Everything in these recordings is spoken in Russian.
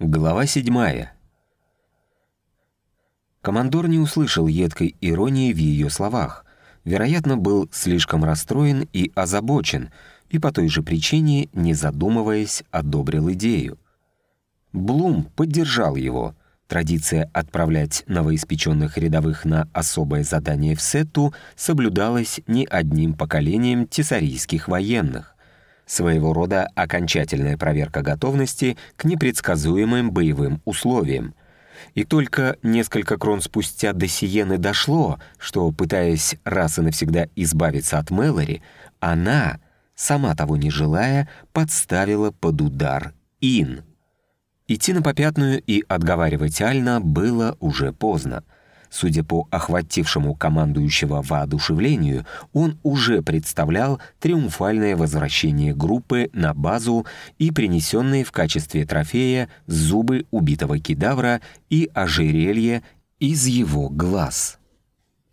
Глава седьмая. Командор не услышал едкой иронии в ее словах. Вероятно, был слишком расстроен и озабочен, и по той же причине, не задумываясь, одобрил идею. Блум поддержал его. Традиция отправлять новоиспеченных рядовых на особое задание в Сетту соблюдалась не одним поколением тесарийских военных своего рода окончательная проверка готовности к непредсказуемым боевым условиям. И только несколько крон спустя до Сиены дошло, что, пытаясь раз и навсегда избавиться от Мэлори, она, сама того не желая, подставила под удар Ин. Идти на попятную и отговаривать Альна было уже поздно — Судя по охватившему командующего воодушевлению, он уже представлял триумфальное возвращение группы на базу и принесенные в качестве трофея зубы убитого кедавра и ожерелье из его глаз.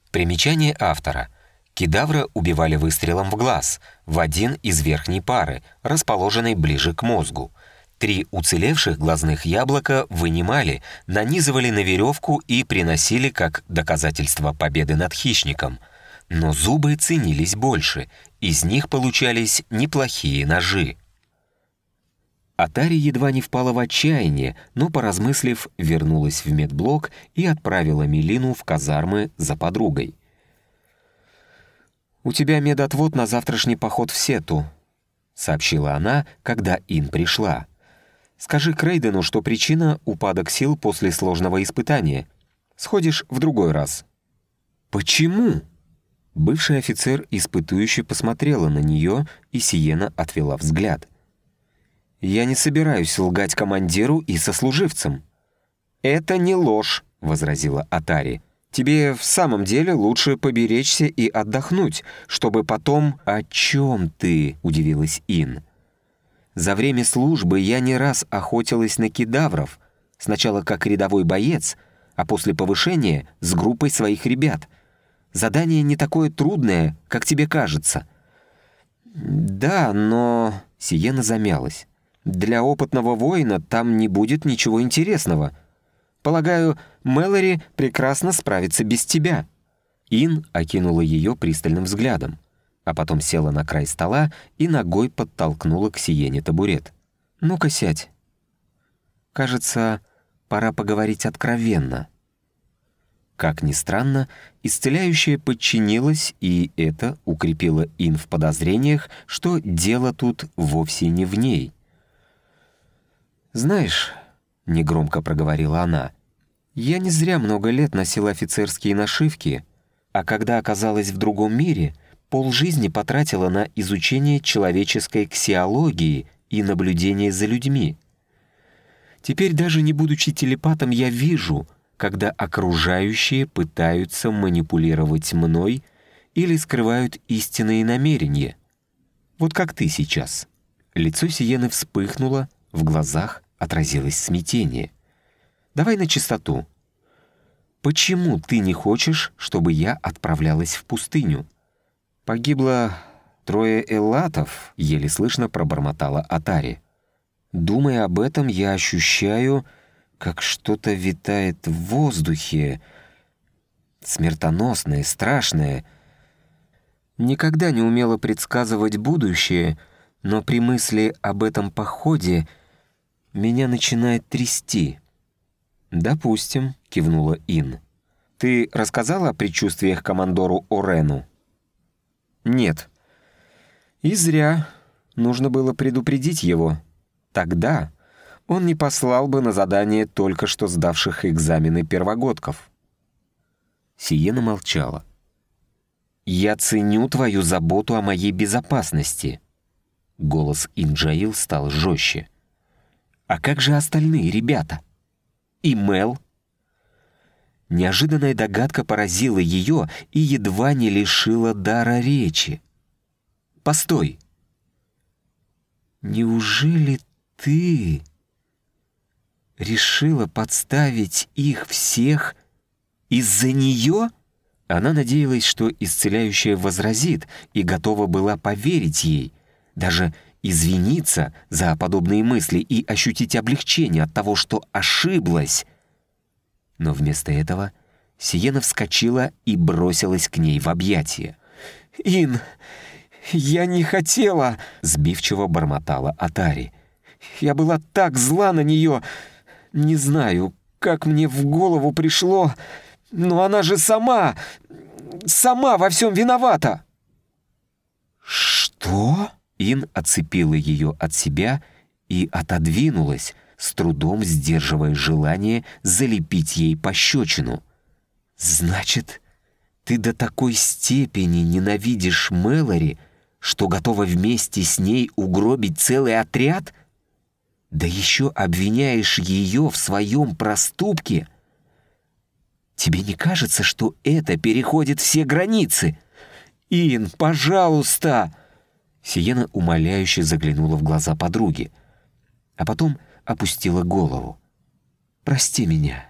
Примечание автора. Кедавра убивали выстрелом в глаз, в один из верхней пары, расположенной ближе к мозгу. Три уцелевших глазных яблока вынимали, нанизывали на веревку и приносили как доказательство победы над хищником. Но зубы ценились больше, из них получались неплохие ножи. Атари едва не впала в отчаяние, но, поразмыслив, вернулась в медблок и отправила Мелину в казармы за подругой. «У тебя медотвод на завтрашний поход в Сету», — сообщила она, когда Ин пришла. Скажи Крейдену, что причина — упадок сил после сложного испытания. Сходишь в другой раз». «Почему?» Бывший офицер испытующе посмотрела на нее, и Сиена отвела взгляд. «Я не собираюсь лгать командиру и сослуживцам». «Это не ложь», — возразила Атари. «Тебе в самом деле лучше поберечься и отдохнуть, чтобы потом...» «О чем ты?» — удивилась Ин. За время службы я не раз охотилась на кедавров, сначала как рядовой боец, а после повышения с группой своих ребят. Задание не такое трудное, как тебе кажется. Да, но... Сиена замялась. Для опытного воина там не будет ничего интересного. Полагаю, Мэлори прекрасно справится без тебя. Ин окинула ее пристальным взглядом а потом села на край стола и ногой подтолкнула к Сиене табурет. «Ну-ка сядь. Кажется, пора поговорить откровенно». Как ни странно, исцеляющая подчинилась, и это укрепило Ин в подозрениях, что дело тут вовсе не в ней. «Знаешь», — негромко проговорила она, — «я не зря много лет носила офицерские нашивки, а когда оказалась в другом мире, полжизни потратила на изучение человеческой ксиологии и наблюдение за людьми. Теперь даже не будучи телепатом, я вижу, когда окружающие пытаются манипулировать мной или скрывают истинные намерения. Вот как ты сейчас. Лицо Сиены вспыхнуло, в глазах отразилось смятение. Давай на чистоту. Почему ты не хочешь, чтобы я отправлялась в пустыню? «Погибло трое эллатов», — еле слышно пробормотала Атари. «Думая об этом, я ощущаю, как что-то витает в воздухе, смертоносное, страшное. Никогда не умела предсказывать будущее, но при мысли об этом походе меня начинает трясти». «Допустим», — кивнула Ин. «Ты рассказала о предчувствиях командору Орену?» Нет. И зря. Нужно было предупредить его. Тогда он не послал бы на задание только что сдавших экзамены первогодков. Сиена молчала. «Я ценю твою заботу о моей безопасности». Голос Инджаил стал жестче. «А как же остальные ребята? И Мел?» Неожиданная догадка поразила ее и едва не лишила дара речи. «Постой! Неужели ты решила подставить их всех из-за нее?» Она надеялась, что исцеляющая возразит, и готова была поверить ей, даже извиниться за подобные мысли и ощутить облегчение от того, что ошиблась. Но вместо этого Сиена вскочила и бросилась к ней в объятия. «Ин, я не хотела!» — сбивчиво бормотала Атари. «Я была так зла на нее! Не знаю, как мне в голову пришло, но она же сама, сама во всем виновата!» «Что?» Ин отцепила ее от себя и отодвинулась, с трудом сдерживая желание залепить ей пощечину. «Значит, ты до такой степени ненавидишь Мэлори, что готова вместе с ней угробить целый отряд? Да еще обвиняешь ее в своем проступке? Тебе не кажется, что это переходит все границы? Ин, пожалуйста!» Сиена умоляюще заглянула в глаза подруги, а потом опустила голову. «Прости меня.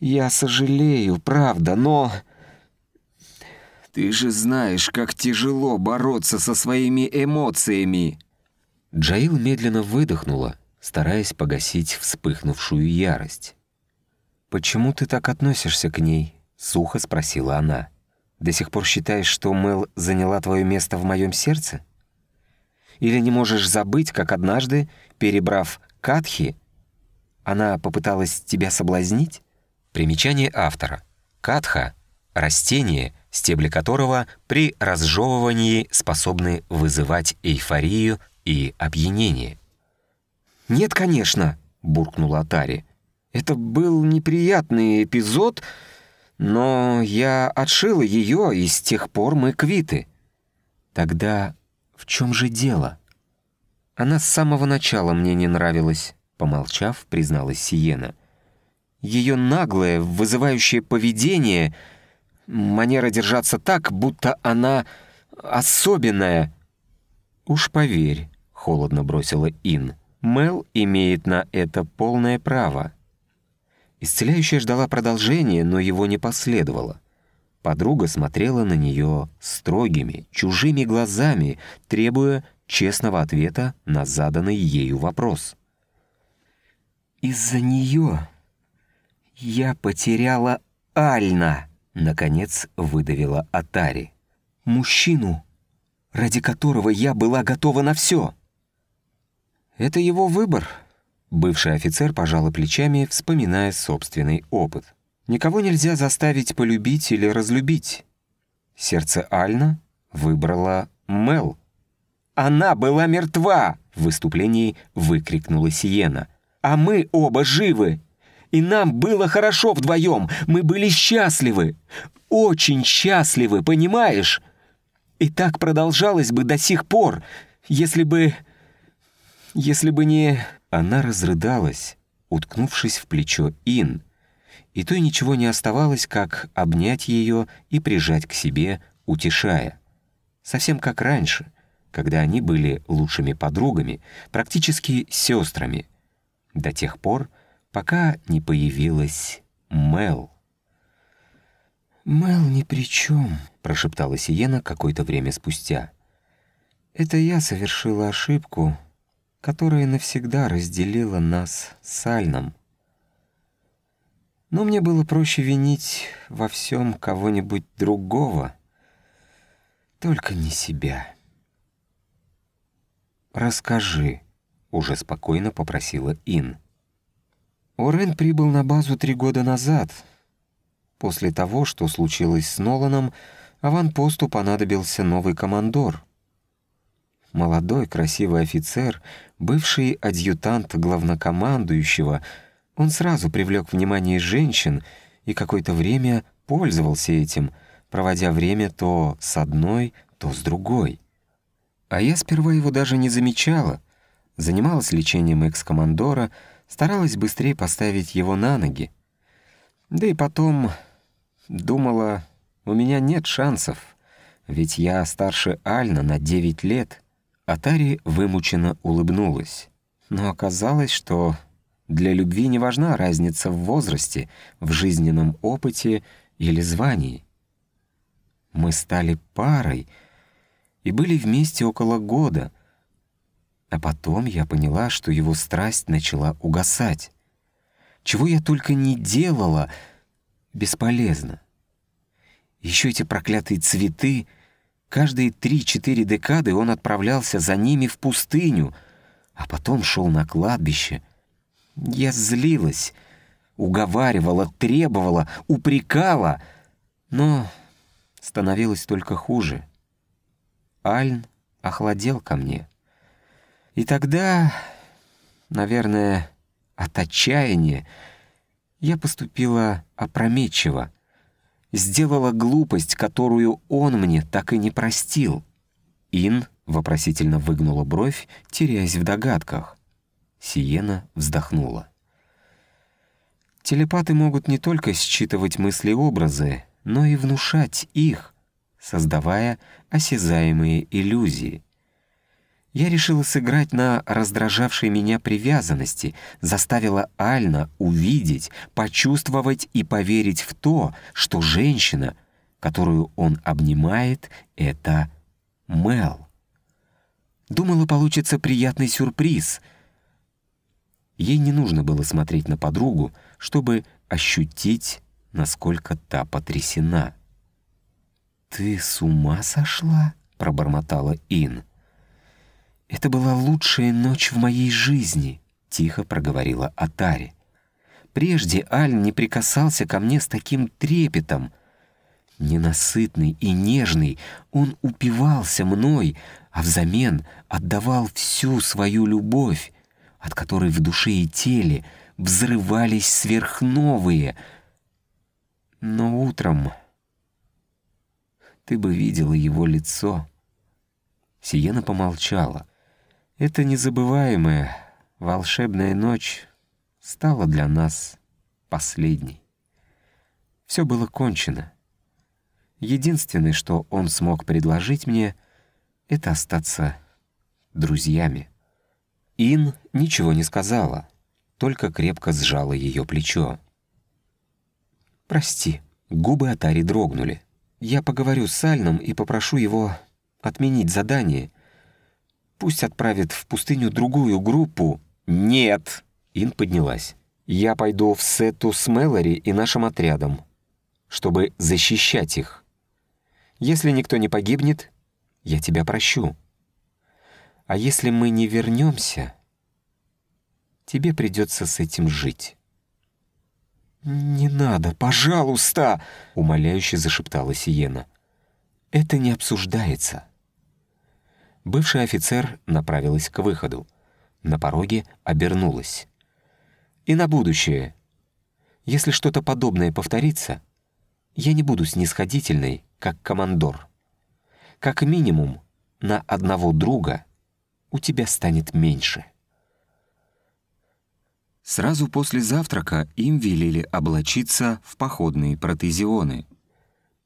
Я сожалею, правда, но...» «Ты же знаешь, как тяжело бороться со своими эмоциями!» Джаил медленно выдохнула, стараясь погасить вспыхнувшую ярость. «Почему ты так относишься к ней?» — сухо спросила она. «До сих пор считаешь, что Мэл заняла твое место в моем сердце?» Или не можешь забыть, как однажды, перебрав Катхи, она попыталась тебя соблазнить? Примечание автора. Катха — растение, стебли которого при разжевывании способны вызывать эйфорию и опьянение. «Нет, конечно», — буркнула Атари. «Это был неприятный эпизод, но я отшила ее, и с тех пор мы квиты». «Тогда в чем же дело? Она с самого начала мне не нравилась, помолчав, призналась Сиена. Ее наглое, вызывающее поведение, манера держаться так, будто она особенная. Уж поверь, холодно бросила Ин. Мел имеет на это полное право. Исцеляющая ждала продолжения, но его не последовало. Подруга смотрела на нее строгими, чужими глазами, требуя честного ответа на заданный ею вопрос. «Из-за нее я потеряла Альна», — наконец выдавила Атари. «Мужчину, ради которого я была готова на все». «Это его выбор», — бывший офицер пожал плечами, вспоминая собственный опыт. Никого нельзя заставить полюбить или разлюбить. Сердце Альна выбрала Мел. «Она была мертва!» — в выступлении выкрикнула Сиена. «А мы оба живы! И нам было хорошо вдвоем, мы были счастливы! Очень счастливы, понимаешь? И так продолжалось бы до сих пор, если бы... если бы не...» Она разрыдалась, уткнувшись в плечо Ин, и той ничего не оставалось, как обнять ее и прижать к себе, утешая. Совсем как раньше, когда они были лучшими подругами, практически сестрами, до тех пор, пока не появилась Мел. «Мел ни при чем», — прошептала Сиена какое-то время спустя. «Это я совершила ошибку, которая навсегда разделила нас с Альном. Но мне было проще винить во всем кого-нибудь другого, только не себя. «Расскажи», — уже спокойно попросила Ин. Орен прибыл на базу три года назад. После того, что случилось с Ноланом, аванпосту понадобился новый командор. Молодой красивый офицер, бывший адъютант главнокомандующего — он сразу привлек внимание женщин и какое-то время пользовался этим, проводя время то с одной, то с другой. А я сперва его даже не замечала. Занималась лечением экс-командора, старалась быстрее поставить его на ноги. Да и потом думала, у меня нет шансов, ведь я старше Альна на 9 лет. Атари вымученно улыбнулась. Но оказалось, что для любви не важна разница в возрасте, в жизненном опыте или звании. Мы стали парой и были вместе около года. А потом я поняла, что его страсть начала угасать. Чего я только не делала, бесполезно. Еще эти проклятые цветы. Каждые три-четыре декады он отправлялся за ними в пустыню, а потом шел на кладбище. Я злилась, уговаривала, требовала, упрекала, но становилось только хуже. Альн охладел ко мне. И тогда, наверное, от отчаяния я поступила опрометчиво, сделала глупость, которую он мне так и не простил. Ин вопросительно выгнула бровь, теряясь в догадках. Сиена вздохнула. Телепаты могут не только считывать мысли и образы, но и внушать их, создавая осязаемые иллюзии. Я решила сыграть на раздражавшей меня привязанности, заставила Альна увидеть, почувствовать и поверить в то, что женщина, которую он обнимает, — это Мел. Думала, получится приятный сюрприз. Ей не нужно было смотреть на подругу, чтобы ощутить, насколько та потрясена. «Ты с ума сошла?» — пробормотала Ин. «Это была лучшая ночь в моей жизни», — тихо проговорила Атари. «Прежде Аль не прикасался ко мне с таким трепетом. Ненасытный и нежный, он упивался мной, а взамен отдавал всю свою любовь, от которой в душе и теле взрывались сверхновые. Но утром ты бы видела его лицо». Сиена помолчала. Эта незабываемая волшебная ночь стала для нас последней. Все было кончено. Единственное, что он смог предложить мне, это остаться друзьями. Ин ничего не сказала, только крепко сжала ее плечо. «Прости», — губы Атари дрогнули. «Я поговорю с Альном и попрошу его отменить задание Пусть отправит в пустыню другую группу». «Нет!» — Ин поднялась. «Я пойду в Сету с Мэлори и нашим отрядом, чтобы защищать их. Если никто не погибнет, я тебя прощу. А если мы не вернемся, тебе придется с этим жить». «Не надо, пожалуйста!» — умоляюще зашептала Сиена. «Это не обсуждается. Бывший офицер направилась к выходу. На пороге обернулась. «И на будущее. Если что-то подобное повторится, я не буду снисходительной, как командор. Как минимум, на одного друга у тебя станет меньше». Сразу после завтрака им велели облачиться в походные протезионы —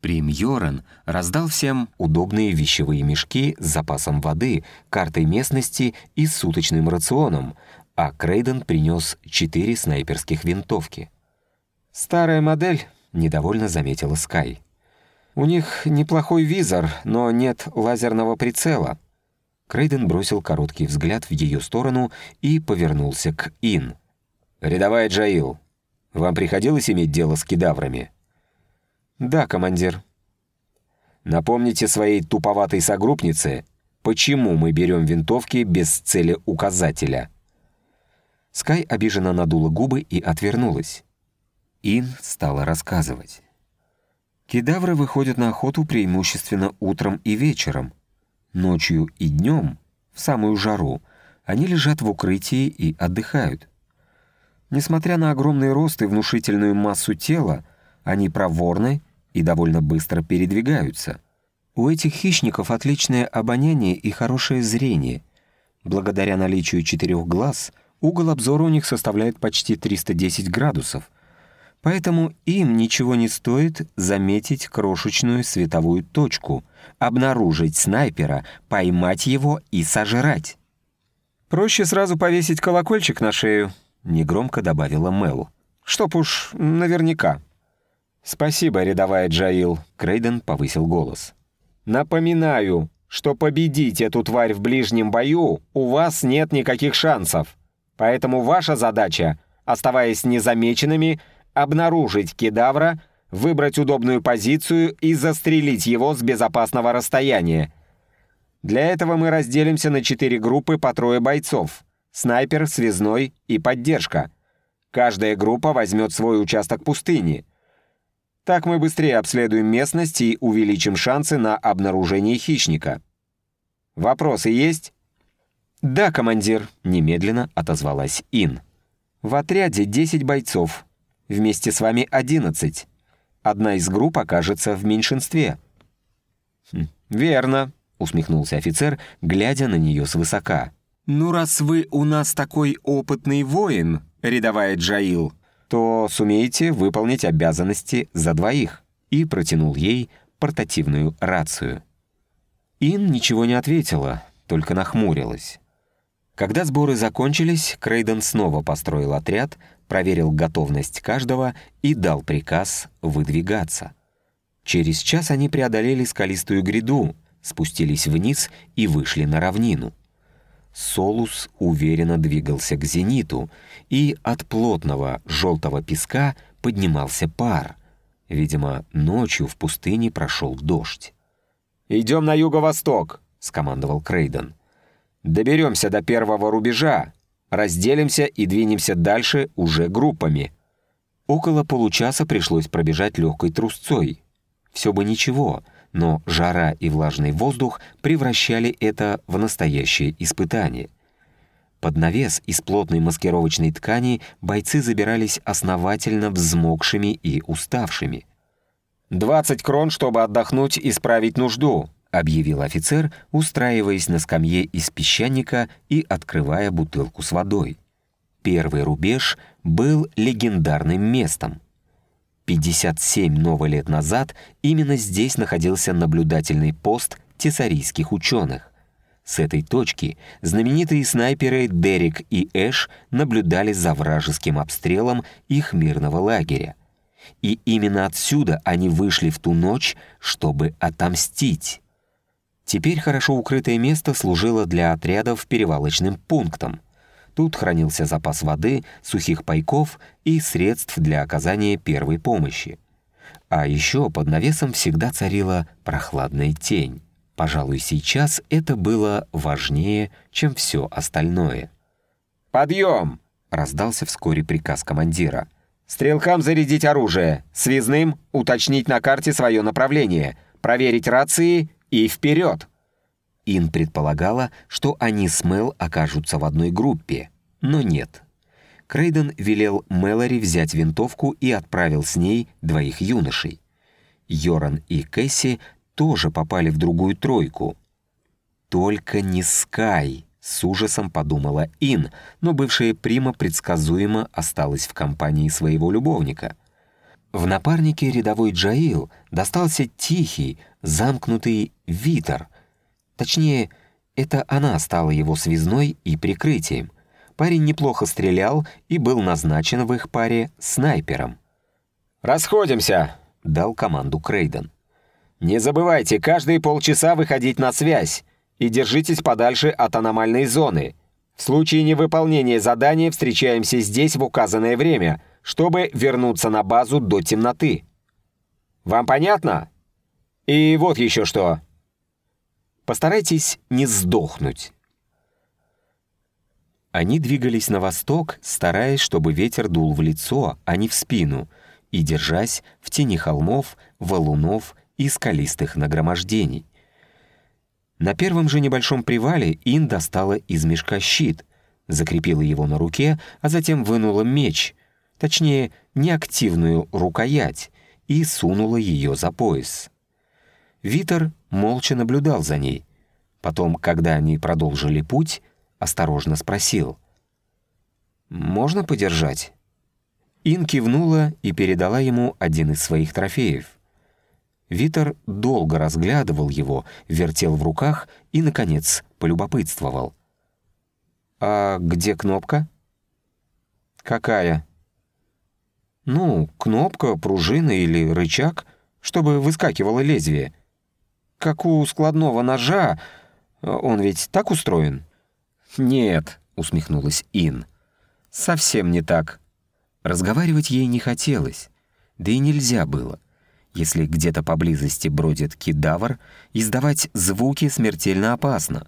Прим Йоран раздал всем удобные вещевые мешки с запасом воды, картой местности и суточным рационом, а Крейден принес четыре снайперских винтовки. «Старая модель», — недовольно заметила Скай. «У них неплохой визор, но нет лазерного прицела». Крейден бросил короткий взгляд в ее сторону и повернулся к Ин. «Рядовая Джаил, вам приходилось иметь дело с кедаврами?» «Да, командир». «Напомните своей туповатой согруппнице, почему мы берем винтовки без цели указателя?» Скай обиженно надула губы и отвернулась. Ин стала рассказывать. Кедавры выходят на охоту преимущественно утром и вечером. Ночью и днем, в самую жару, они лежат в укрытии и отдыхают. Несмотря на огромный рост и внушительную массу тела, они проворны и довольно быстро передвигаются. У этих хищников отличное обоняние и хорошее зрение. Благодаря наличию четырех глаз угол обзора у них составляет почти 310 градусов. Поэтому им ничего не стоит заметить крошечную световую точку, обнаружить снайпера, поймать его и сожрать. «Проще сразу повесить колокольчик на шею», — негромко добавила Мэл. «Чтоб уж наверняка». «Спасибо, рядовая Джаил», — Крейден повысил голос. «Напоминаю, что победить эту тварь в ближнем бою у вас нет никаких шансов. Поэтому ваша задача, оставаясь незамеченными, обнаружить кедавра, выбрать удобную позицию и застрелить его с безопасного расстояния. Для этого мы разделимся на четыре группы по трое бойцов. Снайпер, связной и поддержка. Каждая группа возьмет свой участок пустыни. Так мы быстрее обследуем местность и увеличим шансы на обнаружение хищника. Вопросы есть? «Да, командир», — немедленно отозвалась Ин. «В отряде 10 бойцов. Вместе с вами 11. Одна из групп окажется в меньшинстве». Хм, «Верно», — усмехнулся офицер, глядя на нее свысока. «Ну, раз вы у нас такой опытный воин, рядовая Джаил, то сумеете выполнить обязанности за двоих», и протянул ей портативную рацию. Ин ничего не ответила, только нахмурилась. Когда сборы закончились, Крейден снова построил отряд, проверил готовность каждого и дал приказ выдвигаться. Через час они преодолели скалистую гряду, спустились вниз и вышли на равнину. Солус уверенно двигался к зениту, и от плотного желтого песка поднимался пар. Видимо, ночью в пустыне прошел дождь. «Идем на юго-восток», — скомандовал Крейден. Доберемся до первого рубежа, разделимся и двинемся дальше уже группами. Около получаса пришлось пробежать легкой трусцой. Все бы ничего, но жара и влажный воздух превращали это в настоящее испытание. Под навес из плотной маскировочной ткани бойцы забирались основательно взмокшими и уставшими. «Двадцать крон, чтобы отдохнуть и справить нужду», объявил офицер, устраиваясь на скамье из песчаника и открывая бутылку с водой. Первый рубеж был легендарным местом. 57 новых лет назад именно здесь находился наблюдательный пост тесарийских ученых. С этой точки знаменитые снайперы Дерек и Эш наблюдали за вражеским обстрелом их мирного лагеря. И именно отсюда они вышли в ту ночь, чтобы отомстить. Теперь хорошо укрытое место служило для отрядов перевалочным пунктом. Тут хранился запас воды, сухих пайков и средств для оказания первой помощи. А еще под навесом всегда царила прохладная тень. Пожалуй, сейчас это было важнее, чем все остальное. «Подъем!» — раздался вскоре приказ командира. «Стрелкам зарядить оружие, связным уточнить на карте свое направление, проверить рации и вперед!» Ин предполагала, что они с Мел окажутся в одной группе, но нет. Крейден велел Мэлори взять винтовку и отправил с ней двоих юношей. Йоран и Кэсси тоже попали в другую тройку. «Только не Скай», — с ужасом подумала Ин, но бывшая Прима предсказуемо осталась в компании своего любовника. В напарнике рядовой Джаил достался тихий, замкнутый Витер. Точнее, это она стала его связной и прикрытием. Парень неплохо стрелял и был назначен в их паре снайпером. «Расходимся!» — дал команду Крейден. «Не забывайте каждые полчаса выходить на связь и держитесь подальше от аномальной зоны. В случае невыполнения задания встречаемся здесь в указанное время, чтобы вернуться на базу до темноты. Вам понятно?» И вот еще что. Постарайтесь не сдохнуть. Они двигались на восток, стараясь, чтобы ветер дул в лицо, а не в спину, и держась в тени холмов, валунов и скалистых нагромождений. На первом же небольшом привале Ин достала из мешка щит, закрепила его на руке, а затем вынула меч, точнее, неактивную рукоять, и сунула ее за пояс. Витер молча наблюдал за ней. Потом, когда они продолжили путь, осторожно спросил. «Можно подержать?» Ин кивнула и передала ему один из своих трофеев. Витер долго разглядывал его, вертел в руках и, наконец, полюбопытствовал. «А где кнопка?» «Какая?» «Ну, кнопка, пружина или рычаг, чтобы выскакивало лезвие». как у складного ножа. Он ведь так устроен?» «Нет», — усмехнулась Ин. «Совсем не так». Разговаривать ей не хотелось, да и нельзя было. Если где-то поблизости бродит кидавр, издавать звуки смертельно опасно.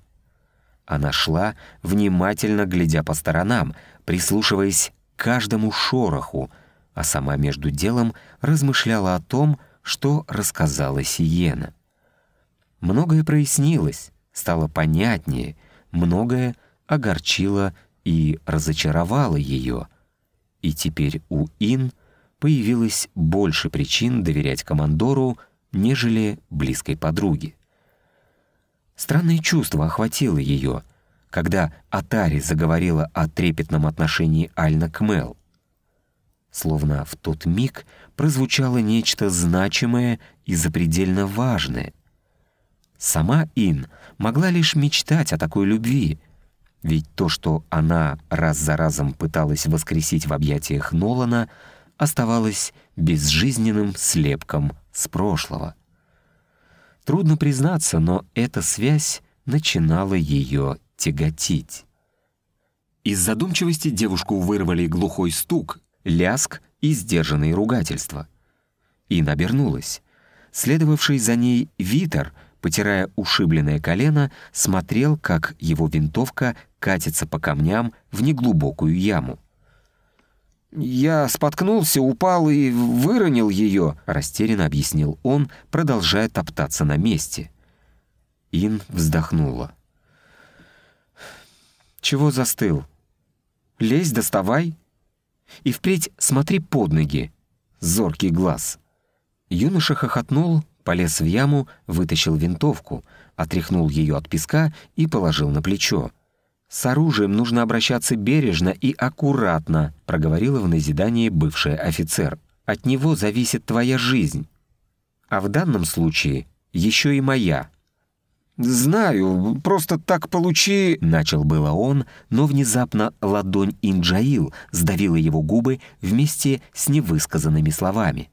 Она шла, внимательно глядя по сторонам, прислушиваясь к каждому шороху, а сама между делом размышляла о том, что рассказала Сиена. Многое прояснилось, стало понятнее, многое огорчило и разочаровало ее. И теперь у Ин появилось больше причин доверять командору, нежели близкой подруге. Странное чувство охватило ее, когда Атари заговорила о трепетном отношении Альна к Мел. Словно в тот миг прозвучало нечто значимое и запредельно важное. Сама Ин могла лишь мечтать о такой любви, ведь то, что она раз за разом пыталась воскресить в объятиях Нолана, оставалось безжизненным слепком с прошлого — Трудно признаться, но эта связь начинала ее тяготить. Из задумчивости девушку вырвали глухой стук, ляск и сдержанные ругательства. И набернулась. Следовавший за ней Витер, потирая ушибленное колено, смотрел, как его винтовка катится по камням в неглубокую яму. «Я споткнулся, упал и выронил ее», — растерянно объяснил он, продолжая топтаться на месте. Ин вздохнула. «Чего застыл? Лезь, доставай. И впредь смотри под ноги. Зоркий глаз». Юноша хохотнул, полез в яму, вытащил винтовку, отряхнул ее от песка и положил на плечо. «С оружием нужно обращаться бережно и аккуратно», проговорила в назидании бывший офицер. «От него зависит твоя жизнь. А в данном случае еще и моя». «Знаю, просто так получи...» Начал было он, но внезапно ладонь Инджаил сдавила его губы вместе с невысказанными словами.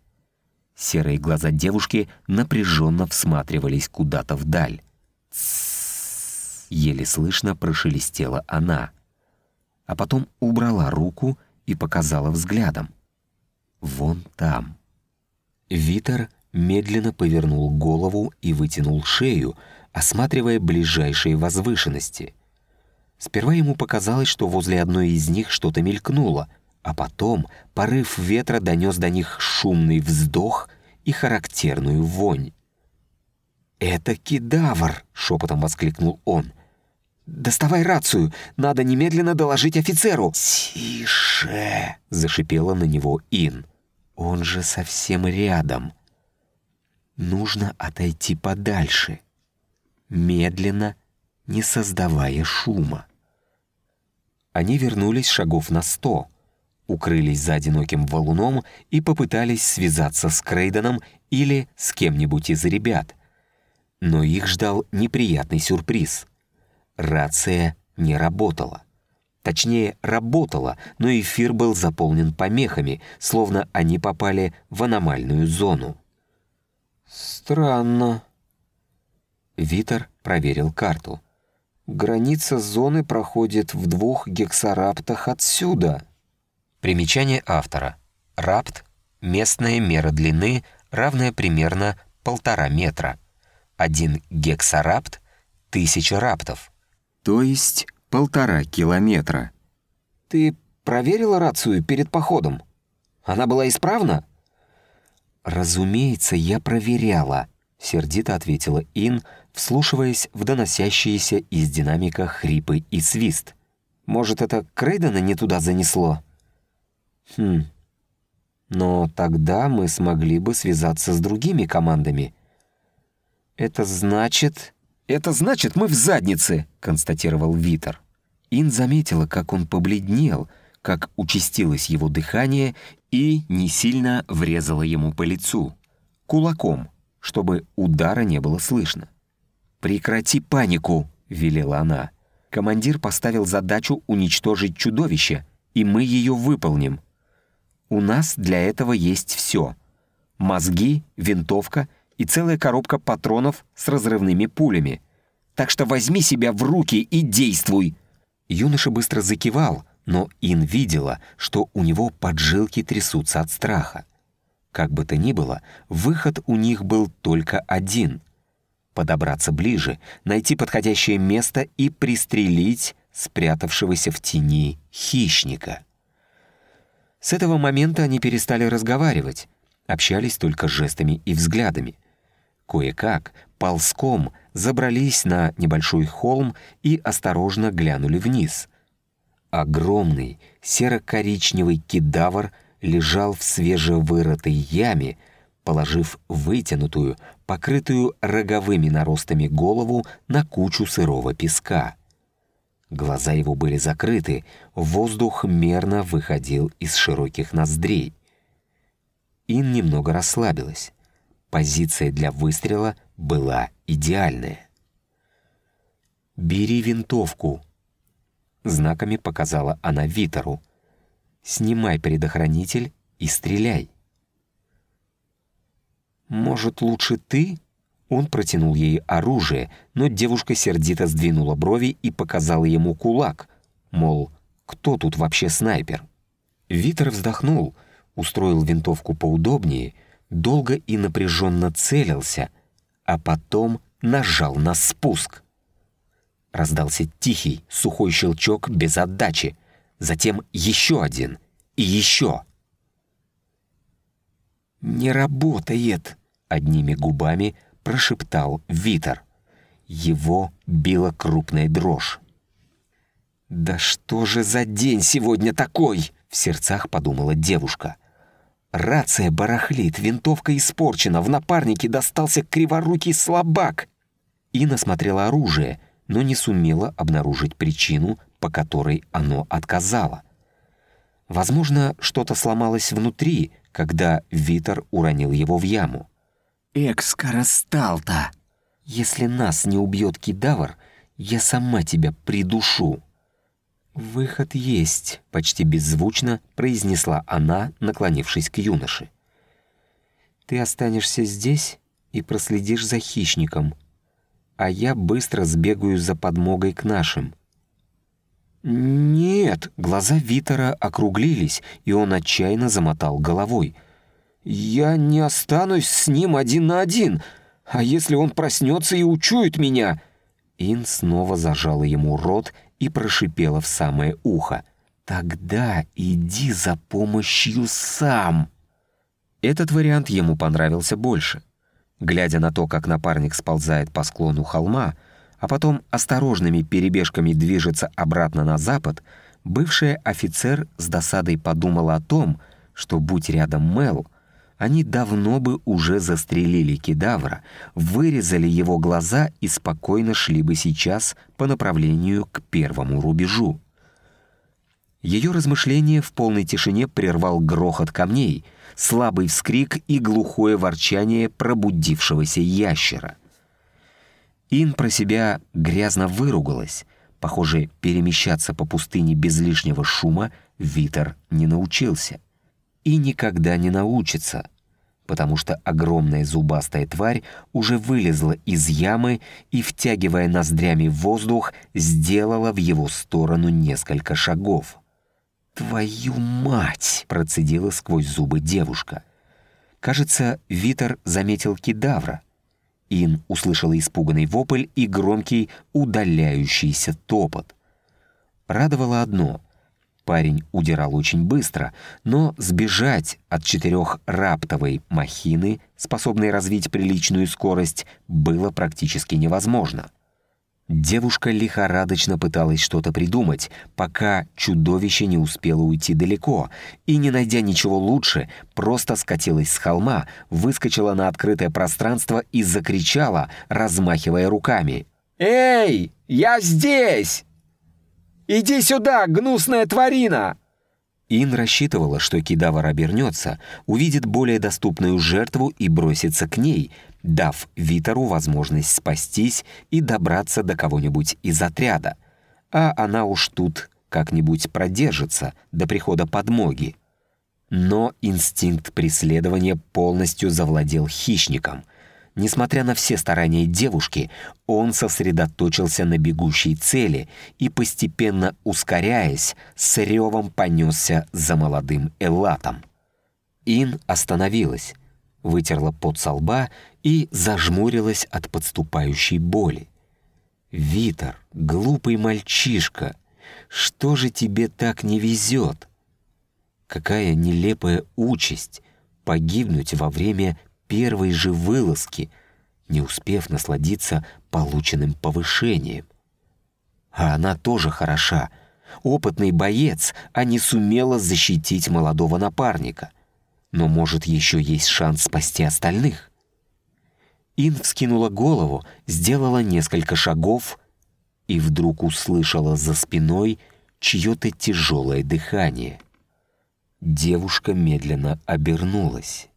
Серые глаза девушки напряженно всматривались куда-то вдаль. «Тссс!» еле слышно прошелестела она. А потом убрала руку и показала взглядом. «Вон там». Витер медленно повернул голову и вытянул шею, осматривая ближайшие возвышенности. Сперва ему показалось, что возле одной из них что-то мелькнуло, а потом порыв ветра донес до них шумный вздох и характерную вонь. «Это кедавр!» — шепотом воскликнул он. «Доставай рацию! Надо немедленно доложить офицеру!» «Тише!» — зашипела на него Ин. «Он же совсем рядом. Нужно отойти подальше, медленно, не создавая шума». Они вернулись шагов на сто, укрылись за одиноким валуном и попытались связаться с Крейденом или с кем-нибудь из ребят. Но их ждал неприятный сюрприз — рация не работала. Точнее, работала, но эфир был заполнен помехами, словно они попали в аномальную зону. «Странно». Витер проверил карту. «Граница зоны проходит в двух гексараптах отсюда». Примечание автора. Рапт — местная мера длины, равная примерно полтора метра. Один гексарапт — тысяча раптов то есть полтора километра. «Ты проверила рацию перед походом? Она была исправна?» «Разумеется, я проверяла», — сердито ответила Ин, вслушиваясь в доносящиеся из динамика хрипы и свист. «Может, это Крейдена не туда занесло?» «Хм. Но тогда мы смогли бы связаться с другими командами». «Это значит...» «Это значит, мы в заднице», — констатировал Витер. Ин заметила, как он побледнел, как участилось его дыхание и не сильно врезала ему по лицу. Кулаком, чтобы удара не было слышно. «Прекрати панику», — велела она. «Командир поставил задачу уничтожить чудовище, и мы ее выполним. У нас для этого есть все. Мозги, винтовка и целая коробка патронов с разрывными пулями. Так что возьми себя в руки и действуй!» Юноша быстро закивал, но Ин видела, что у него поджилки трясутся от страха. Как бы то ни было, выход у них был только один — подобраться ближе, найти подходящее место и пристрелить спрятавшегося в тени хищника. С этого момента они перестали разговаривать, общались только жестами и взглядами. Кое-как, ползком, забрались на небольшой холм и осторожно глянули вниз. Огромный серо-коричневый кедавр лежал в свежевырытой яме, положив вытянутую, покрытую роговыми наростами голову на кучу сырого песка. Глаза его были закрыты, воздух мерно выходил из широких ноздрей. Ин немного расслабилась. Позиция для выстрела была идеальная. «Бери винтовку», — знаками показала она Витору. «Снимай предохранитель и стреляй». «Может, лучше ты?» Он протянул ей оружие, но девушка сердито сдвинула брови и показала ему кулак, мол, кто тут вообще снайпер? Витер вздохнул, устроил винтовку поудобнее, долго и напряженно целился, а потом нажал на спуск. Раздался тихий, сухой щелчок без отдачи, затем еще один и еще. «Не работает!» — одними губами — прошептал Витер. Его била крупная дрожь. «Да что же за день сегодня такой?» — в сердцах подумала девушка. Рация барахлит, винтовка испорчена, в напарнике достался криворукий слабак. Инна смотрела оружие, но не сумела обнаружить причину, по которой оно отказало. Возможно, что-то сломалось внутри, когда Витер уронил его в яму. «Экскоростал-то! Если нас не убьет кидавр, я сама тебя придушу!» «Выход есть», — почти беззвучно произнесла она, наклонившись к юноше. «Ты останешься здесь и проследишь за хищником, а я быстро сбегаю за подмогой к нашим». «Нет!» — глаза Витера округлились, и он отчаянно замотал головой — «Я не останусь с ним один на один. А если он проснется и учует меня?» Ин снова зажала ему рот и прошипела в самое ухо. «Тогда иди за помощью сам!» Этот вариант ему понравился больше. Глядя на то, как напарник сползает по склону холма, а потом осторожными перебежками движется обратно на запад, бывший офицер с досадой подумал о том, что, будь рядом Мел, они давно бы уже застрелили кедавра, вырезали его глаза и спокойно шли бы сейчас по направлению к первому рубежу. Ее размышление в полной тишине прервал грохот камней, слабый вскрик и глухое ворчание пробудившегося ящера. Ин про себя грязно выругалась. Похоже, перемещаться по пустыне без лишнего шума Витер не научился — и никогда не научится, потому что огромная зубастая тварь уже вылезла из ямы и, втягивая ноздрями воздух, сделала в его сторону несколько шагов. «Твою мать!» — процедила сквозь зубы девушка. Кажется, Витер заметил кедавра. Ин услышала испуганный вопль и громкий удаляющийся топот. Радовало одно — Парень удирал очень быстро, но сбежать от четырехраптовой махины, способной развить приличную скорость, было практически невозможно. Девушка лихорадочно пыталась что-то придумать, пока чудовище не успело уйти далеко, и, не найдя ничего лучше, просто скатилась с холма, выскочила на открытое пространство и закричала, размахивая руками. «Эй, я здесь!» Иди сюда, гнусная тварина!» Ин рассчитывала, что кидавр обернется, увидит более доступную жертву и бросится к ней, дав Витору возможность спастись и добраться до кого-нибудь из отряда. А она уж тут как-нибудь продержится до прихода подмоги. Но инстинкт преследования полностью завладел хищником. Несмотря на все старания девушки, он сосредоточился на бегущей цели и, постепенно ускоряясь, с ревом понесся за молодым Эллатом. Ин остановилась, вытерла пот со лба и зажмурилась от подступающей боли. «Витер, глупый мальчишка, что же тебе так не везет? Какая нелепая участь погибнуть во время первой же вылазки, не успев насладиться полученным повышением. А она тоже хороша. Опытный боец, а не сумела защитить молодого напарника. Но, может, еще есть шанс спасти остальных. Ин вскинула голову, сделала несколько шагов и вдруг услышала за спиной чье-то тяжелое дыхание. Девушка медленно обернулась.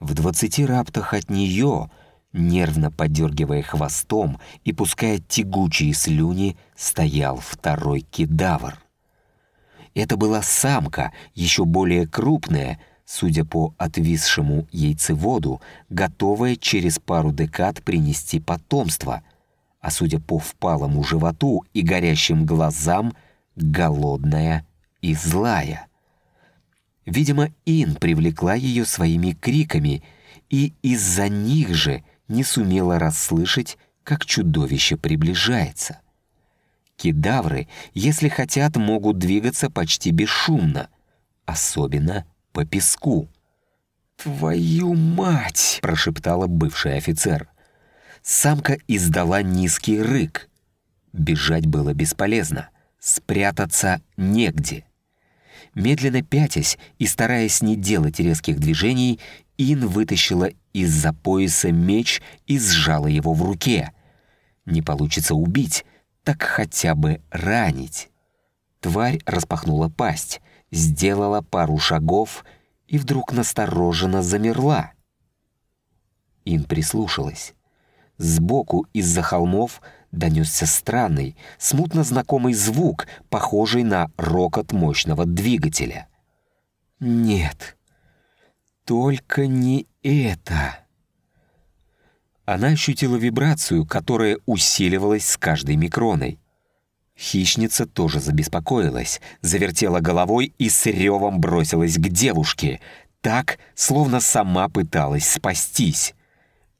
В двадцати раптах от нее, нервно подергивая хвостом и пуская тягучие слюни, стоял второй кедавр. Это была самка, еще более крупная, судя по отвисшему яйцеводу, готовая через пару декад принести потомство, а судя по впалому животу и горящим глазам, голодная и злая. Видимо, Ин привлекла ее своими криками и из-за них же не сумела расслышать, как чудовище приближается. Кедавры, если хотят, могут двигаться почти бесшумно, особенно по песку. «Твою мать!» — прошептала бывший офицер. Самка издала низкий рык. Бежать было бесполезно, спрятаться негде. Медленно пятясь и стараясь не делать резких движений, Ин вытащила из-за пояса меч и сжала его в руке. Не получится убить, так хотя бы ранить. Тварь распахнула пасть, сделала пару шагов и вдруг настороженно замерла. Ин прислушалась. Сбоку из-за холмов донесся странный, смутно знакомый звук, похожий на рокот мощного двигателя. «Нет, только не это!» Она ощутила вибрацию, которая усиливалась с каждой микроной. Хищница тоже забеспокоилась, завертела головой и с ревом бросилась к девушке, так, словно сама пыталась спастись.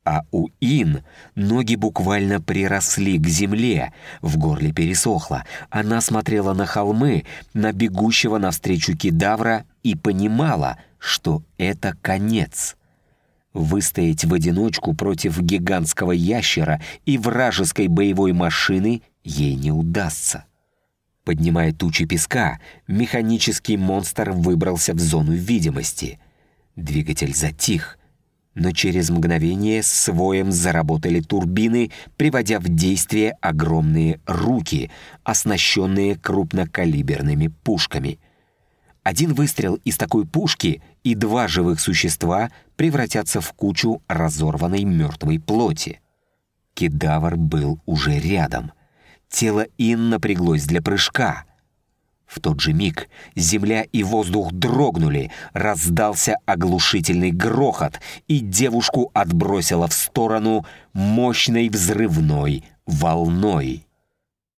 А у Ин ноги буквально приросли к земле, в горле пересохло. Она смотрела на холмы, на бегущего навстречу кедавра и понимала, что это конец. Выстоять в одиночку против гигантского ящера и вражеской боевой машины ей не удастся. Поднимая тучи песка, механический монстр выбрался в зону видимости. Двигатель затих, но через мгновение с воем заработали турбины, приводя в действие огромные руки, оснащенные крупнокалиберными пушками. Один выстрел из такой пушки, и два живых существа превратятся в кучу разорванной мертвой плоти. Кедавр был уже рядом. Тело Ин напряглось для прыжка. В тот же миг земля и воздух дрогнули, раздался оглушительный грохот, и девушку отбросило в сторону мощной взрывной волной.